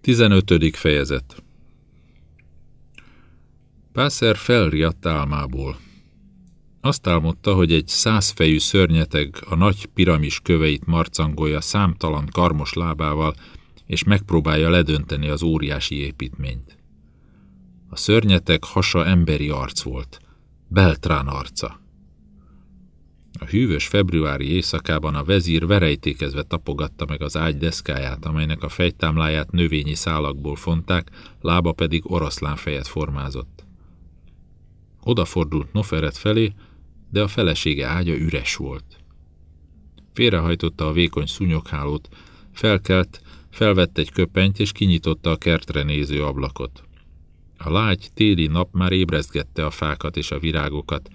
15. fejezet Pászer felriadt álmából. Azt álmodta, hogy egy százfejű szörnyeteg a nagy piramis köveit marcangolja számtalan karmos lábával, és megpróbálja ledönteni az óriási építményt. A szörnyeteg hasa emberi arc volt, Beltrán arca. A hűvös februári éjszakában a vezír verejtékezve tapogatta meg az ágy deszkáját, amelynek a fejtámláját növényi szálakból fonták, lába pedig oroszlán fejet formázott. Odafordult Noferet felé, de a felesége ágya üres volt. Félrehajtotta a vékony szúnyoghálót, felkelt, felvett egy köpenyt és kinyitotta a kertre néző ablakot. A lágy téli nap már ébrezgette a fákat és a virágokat,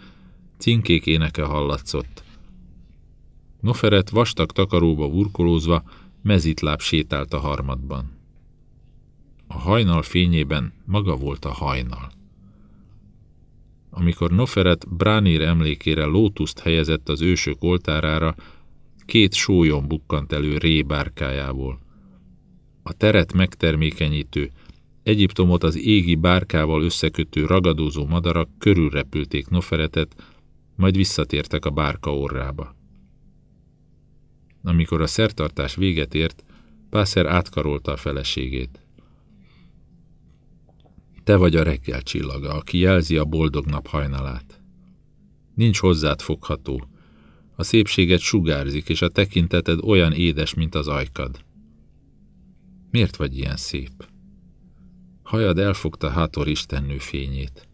cinkék éneke hallatszott. Noferet vastag takaróba burkolózva mezitláb sétált a harmadban. A hajnal fényében maga volt a hajnal. Amikor Noferet Bránir emlékére lótuszt helyezett az ősök oltárára, két sólyom bukkant elő rébárkájából. A teret megtermékenyítő, Egyiptomot az égi bárkával összekötő ragadozó madarak körülrepülték Noferetet, majd visszatértek a bárka orrába. Amikor a szertartás véget ért, Pászer átkarolta a feleségét. Te vagy a reggel csillaga, aki jelzi a boldog nap hajnalát. Nincs hozzád fogható. A szépséget sugárzik, és a tekinteted olyan édes, mint az ajkad. Miért vagy ilyen szép? Hajad elfogta Hátor istennő fényét.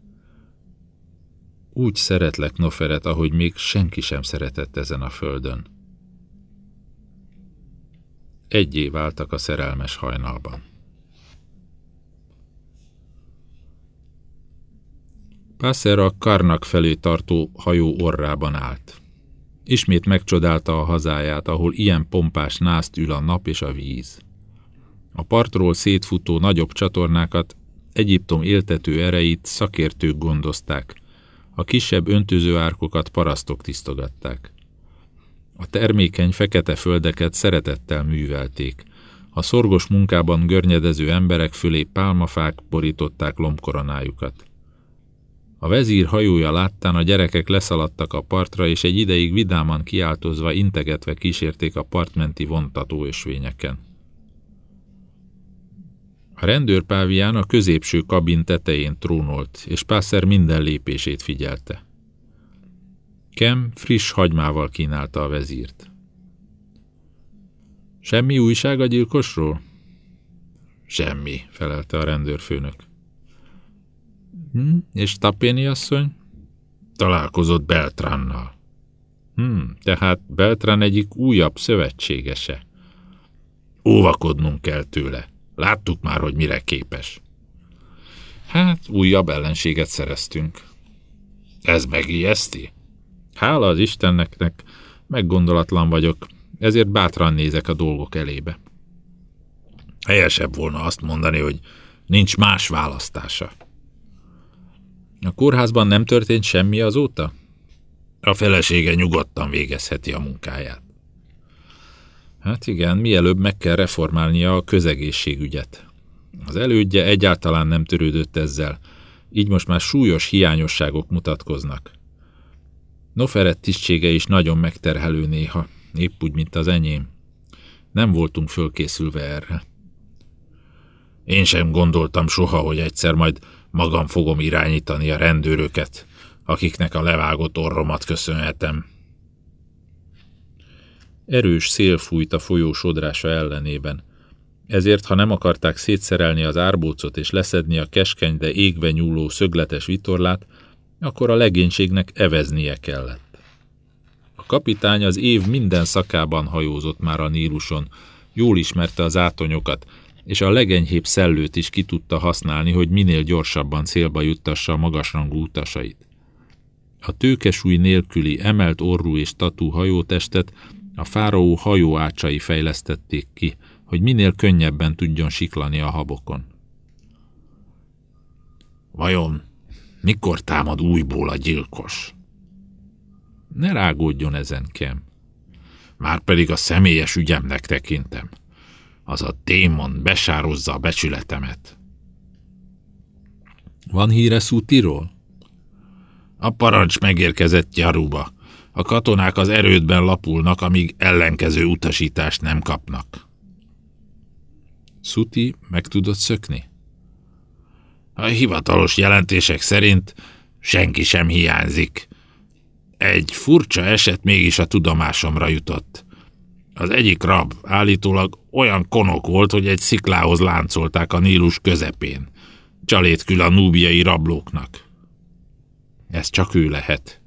Úgy szeretlek, Noferet, ahogy még senki sem szeretett ezen a földön. Egyé váltak a szerelmes hajnalban. Pászer a Karnak felé tartó hajó orrában állt. Ismét megcsodálta a hazáját, ahol ilyen pompás nászt ül a nap és a víz. A partról szétfutó nagyobb csatornákat, Egyiptom éltető ereit szakértők gondozták, a kisebb öntözőárkokat parasztok tisztogatták. A termékeny fekete földeket szeretettel művelték. A szorgos munkában görnyedező emberek fölé pálmafák borították lombkoronájukat. A vezír hajója láttán a gyerekek leszaladtak a partra, és egy ideig vidáman kiáltozva, integetve kísérték a partmenti vontató ösvényeken. A rendőrpávián a középső kabin tetején trónolt, és Pászer minden lépését figyelte. Kem friss hagymával kínálta a vezírt. Semmi újság a gyilkosról? Semmi, felelte a rendőrfőnök. Hm, és Tapéni asszony? Találkozott Beltrannal. Hm, tehát Beltran egyik újabb szövetségese. Óvakodnunk kell tőle. Láttuk már, hogy mire képes. Hát, újabb ellenséget szereztünk. Ez megijeszti? Hála az Istenneknek, meggondolatlan vagyok, ezért bátran nézek a dolgok elébe. Helyesebb volna azt mondani, hogy nincs más választása. A kórházban nem történt semmi azóta? A felesége nyugodtan végezheti a munkáját. Hát igen, mielőbb meg kell reformálnia a közegészségügyet. Az elődje egyáltalán nem törődött ezzel, így most már súlyos hiányosságok mutatkoznak. Noferet tisztsége is nagyon megterhelő néha, épp úgy, mint az enyém. Nem voltunk fölkészülve erre. Én sem gondoltam soha, hogy egyszer majd magam fogom irányítani a rendőröket, akiknek a levágott orromat köszönhetem. Erős szél fújt a folyó sodrása ellenében. Ezért, ha nem akarták szétszerelni az árbócot és leszedni a keskeny, de égve nyúló szögletes vitorlát, akkor a legénységnek eveznie kellett. A kapitány az év minden szakában hajózott már a Níluson, jól ismerte az átonyokat, és a legenyhébb szellőt is ki tudta használni, hogy minél gyorsabban célba juttassa a magasrangú utasait. A tőkesúly nélküli emelt orrú és tatú hajótestet a fáraó hajó ácsai fejlesztették ki, hogy minél könnyebben tudjon siklani a habokon. Vajon mikor támad újból a gyilkos? Ne rágódjon ezen, Kem. Márpedig a személyes ügyemnek tekintem. Az a démon besározza a becsületemet. Van híre Szútiról? A parancs megérkezett Jaruba. A katonák az erődben lapulnak, amíg ellenkező utasítást nem kapnak. Szuti meg tudott szökni? A hivatalos jelentések szerint senki sem hiányzik. Egy furcsa eset mégis a tudomásomra jutott. Az egyik rab állítólag olyan konok volt, hogy egy sziklához láncolták a Nílus közepén. Csalétkül a núbiai rablóknak. Ez csak ő lehet.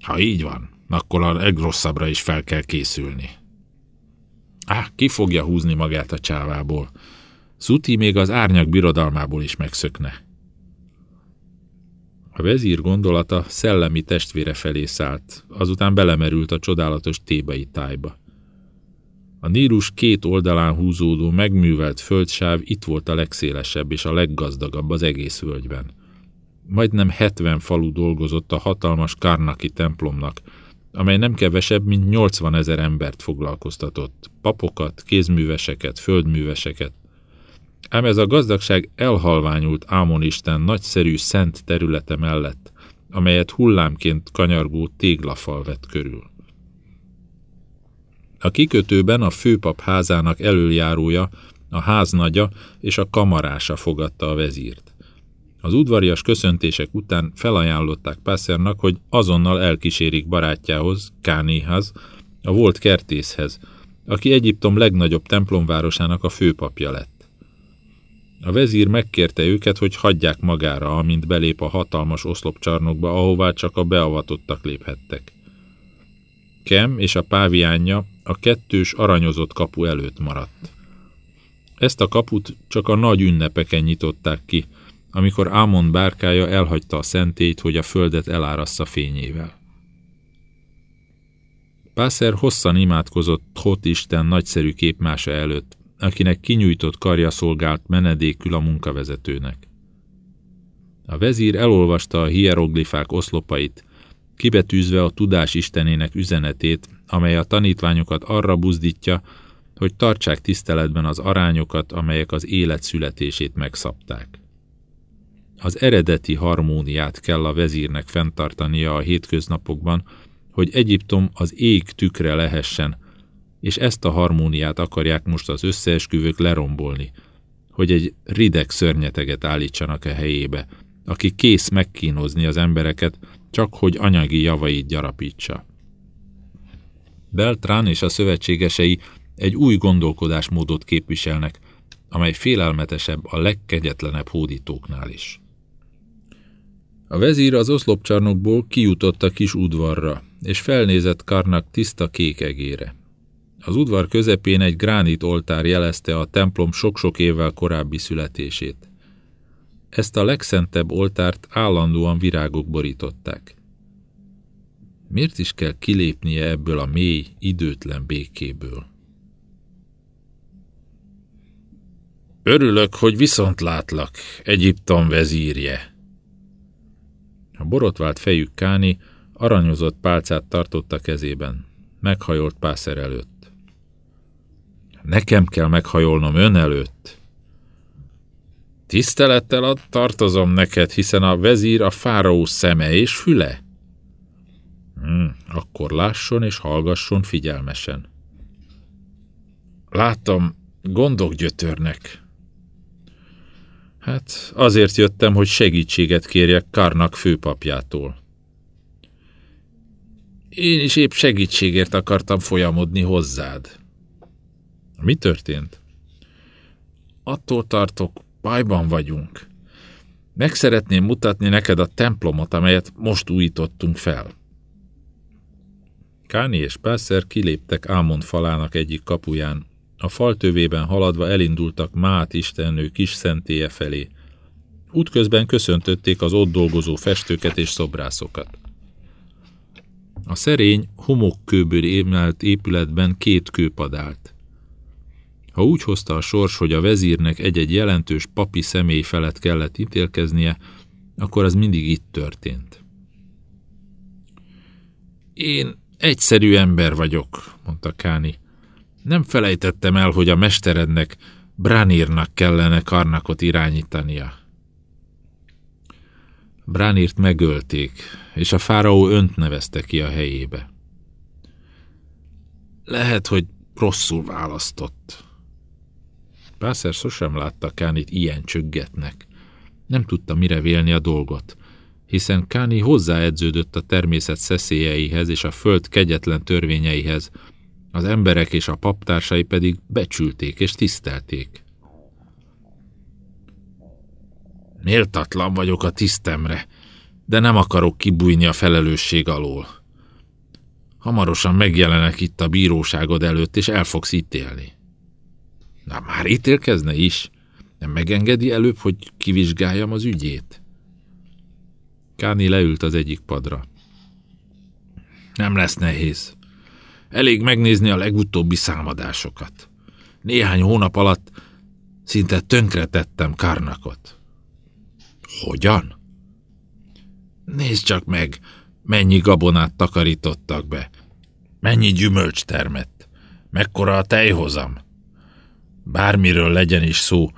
Ha így van, akkor a legrosszabbra is fel kell készülni. Á, ki fogja húzni magát a csávából? Szuti még az árnyak birodalmából is megszökne. A vezír gondolata szellemi testvére felé szállt, azután belemerült a csodálatos tébai tájba. A Nírus két oldalán húzódó, megművelt földsáv itt volt a legszélesebb és a leggazdagabb az egész völgyben. Majdnem hetven falu dolgozott a hatalmas Karnaki templomnak, amely nem kevesebb, mint 80 ezer embert foglalkoztatott, papokat, kézműveseket, földműveseket. Ám ez a gazdagság elhalványult Ámonisten nagyszerű szent területe mellett, amelyet hullámként kanyargó téglafal vett körül. A kikötőben a főpap házának elöljárója, a háznagya és a kamarása fogadta a vezírt. Az udvarias köszöntések után felajánlották Passernak, hogy azonnal elkísérik barátjához, Kánéhoz, a volt kertészhez, aki Egyiptom legnagyobb templomvárosának a főpapja lett. A vezír megkérte őket, hogy hagyják magára, amint belép a hatalmas oszlopcsarnokba, ahová csak a beavatottak léphettek. Kem és a páviánja a kettős aranyozott kapu előtt maradt. Ezt a kaput csak a nagy ünnepeken nyitották ki, amikor Ámon bárkája elhagyta a szentét, hogy a földet elárassza fényével. Pászer hosszan imádkozott Thot Isten nagyszerű képmása előtt, akinek kinyújtott karja szolgált menedékül a munkavezetőnek. A vezír elolvasta a hieroglifák oszlopait, kibetűzve a tudás istenének üzenetét, amely a tanítványokat arra buzdítja, hogy tartsák tiszteletben az arányokat, amelyek az élet születését megszabták. Az eredeti harmóniát kell a vezírnek fenntartania a hétköznapokban, hogy Egyiptom az ég tükre lehessen, és ezt a harmóniát akarják most az összeesküvők lerombolni, hogy egy rideg szörnyeteget állítsanak a helyébe, aki kész megkínozni az embereket, csak hogy anyagi javait gyarapítsa. Beltrán és a szövetségesei egy új gondolkodásmódot képviselnek, amely félelmetesebb a legkegyetlenebb hódítóknál is. A vezír az oszlopcsarnokból kijutott a kis udvarra, és felnézett Karnak tiszta kék egére. Az udvar közepén egy gránit oltár jelezte a templom sok-sok évvel korábbi születését. Ezt a legszentebb oltárt állandóan virágok borították. Miért is kell kilépnie ebből a mély, időtlen békéből? Örülök, hogy viszont látlak, Egyiptom vezírje. A borotvált fejű Káni aranyozott pálcát tartott a kezében. Meghajolt Pászer előtt. Nekem kell meghajolnom ön előtt. Tisztelettel ad tartozom neked, hiszen a vezír a fáraó szeme és füle. Hmm, akkor lásson és hallgasson figyelmesen. Láttam, gondok gyötörnek. Hát azért jöttem, hogy segítséget kérjek Karnak főpapjától. Én is épp segítségért akartam folyamodni hozzád. Mi történt? Attól tartok, bajban vagyunk. Meg szeretném mutatni neked a templomot, amelyet most újítottunk fel. Káni és Pászer kiléptek Ámon falának egyik kapuján, a fal tövében haladva elindultak Mát istennő kis szentélye felé. Útközben köszöntötték az ott dolgozó festőket és szobrászokat. A szerény, homokkőből émelt épületben két kőpad állt. Ha úgy hozta a sors, hogy a vezírnek egy-egy jelentős papi személy felett kellett ítélkeznie, akkor az mindig itt történt. Én egyszerű ember vagyok, mondta Káni. Nem felejtettem el, hogy a mesterednek, Bránírnak kellene Karnakot irányítania. Bránírt megölték, és a fáraó önt nevezte ki a helyébe. Lehet, hogy rosszul választott. Pászer sosem látta Kánit ilyen csöggetnek. Nem tudta mire vélni a dolgot, hiszen Káni hozzáedződött a természet szeszélyeihez és a föld kegyetlen törvényeihez, az emberek és a paptársai pedig becsülték és tisztelték. Méltatlan vagyok a tisztemre, de nem akarok kibújni a felelősség alól. Hamarosan megjelenek itt a bíróságod előtt, és el fogsz ítélni. Na már ítélkezne is. Nem megengedi előbb, hogy kivizsgáljam az ügyét? Káni leült az egyik padra. Nem lesz nehéz. Elég megnézni a legutóbbi számadásokat. Néhány hónap alatt szinte tönkretettem Karnakot. Hogyan? Nézd csak meg, mennyi gabonát takarítottak be, mennyi gyümölcs termett, mekkora a tejhozam. Bármiről legyen is szó,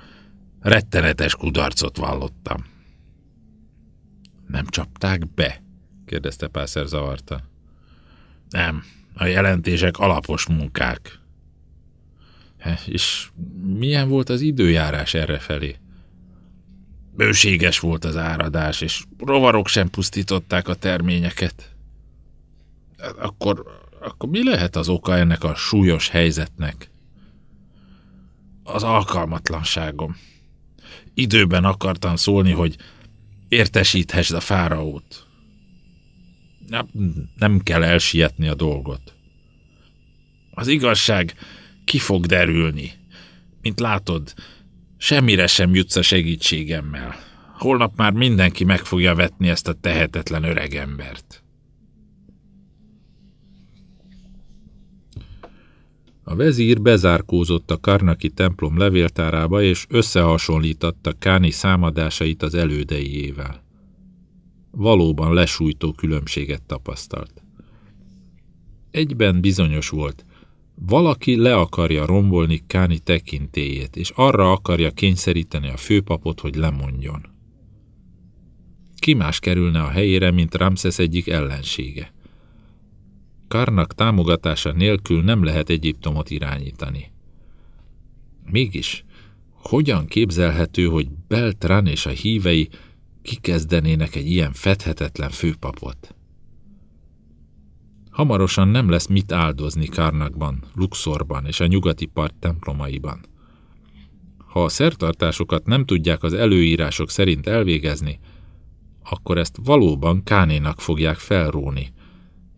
rettenetes kudarcot vallottam. Nem csapták be? kérdezte Pászer zavarta. Nem, a jelentések alapos munkák. És milyen volt az időjárás errefelé? Bőséges volt az áradás, és rovarok sem pusztították a terményeket. Akkor, akkor mi lehet az oka ennek a súlyos helyzetnek? Az alkalmatlanságom. Időben akartam szólni, hogy értesíthessd a fáraót. Nem kell elsietni a dolgot. Az igazság ki fog derülni. Mint látod, Semmire sem jutsz a segítségemmel. Holnap már mindenki meg fogja vetni ezt a tehetetlen öregembert. A vezír bezárkózott a Karnaki templom levéltárába, és összehasonlította Káni számadásait az elődeiével. Valóban lesújtó különbséget tapasztalt. Egyben bizonyos volt, valaki le akarja rombolni Káni tekintélyét, és arra akarja kényszeríteni a főpapot, hogy lemondjon. Ki más kerülne a helyére, mint Ramszesz egyik ellensége. Karnak támogatása nélkül nem lehet Egyiptomot irányítani. Mégis, hogyan képzelhető, hogy Beltran és a hívei kikezdenének egy ilyen fedhetetlen főpapot? Hamarosan nem lesz mit áldozni Kárnakban, Luxorban és a nyugati part templomaiban. Ha a szertartásokat nem tudják az előírások szerint elvégezni, akkor ezt valóban Kánénak fogják felróni,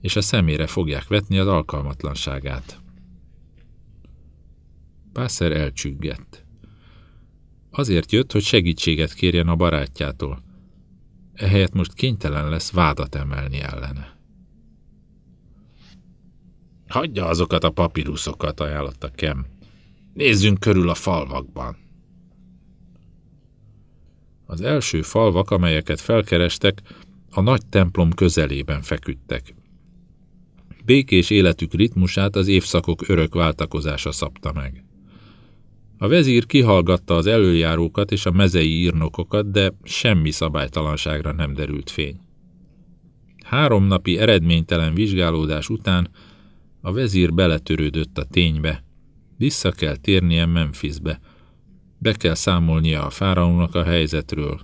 és a szemére fogják vetni az alkalmatlanságát. Pászer elcsüggett. Azért jött, hogy segítséget kérjen a barátjától. Ehelyett most kénytelen lesz vádat emelni ellene. Hagyja azokat a papíruszokat, ajánlotta Kem. Nézzünk körül a falvakban. Az első falvak, amelyeket felkerestek, a nagy templom közelében feküdtek. Békés életük ritmusát az évszakok örök váltakozása szabta meg. A vezír kihallgatta az előjárókat és a mezei írnokokat, de semmi szabálytalanságra nem derült fény. Három napi eredménytelen vizsgálódás után a vezír beletörődött a ténybe. Vissza kell térnie Memphisbe. Be kell számolnia a fáraónak a helyzetről.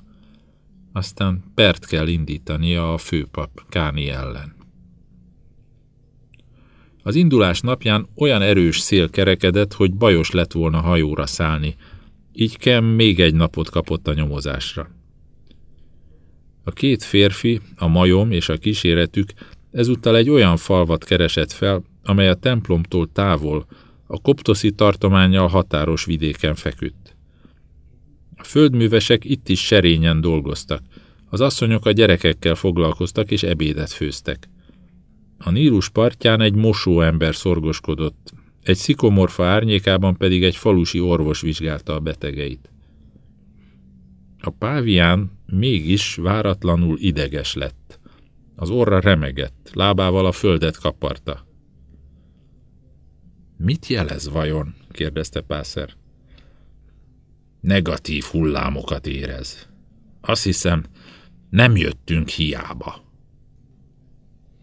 Aztán pert kell indítania a főpap Káni ellen. Az indulás napján olyan erős szél kerekedett, hogy bajos lett volna hajóra szállni. Így Kem még egy napot kapott a nyomozásra. A két férfi, a majom és a kíséretük ezúttal egy olyan falvat keresett fel, amely a templomtól távol, a koptoszi tartományjal határos vidéken feküdt. A földművesek itt is serényen dolgoztak, az asszonyok a gyerekekkel foglalkoztak és ebédet főztek. A Nílus partján egy mosóember szorgoskodott, egy szikomorfa árnyékában pedig egy falusi orvos vizsgálta a betegeit. A pávián mégis váratlanul ideges lett. Az orra remegett, lábával a földet kaparta. Mit jelez vajon? kérdezte Pászer. Negatív hullámokat érez. Azt hiszem, nem jöttünk hiába.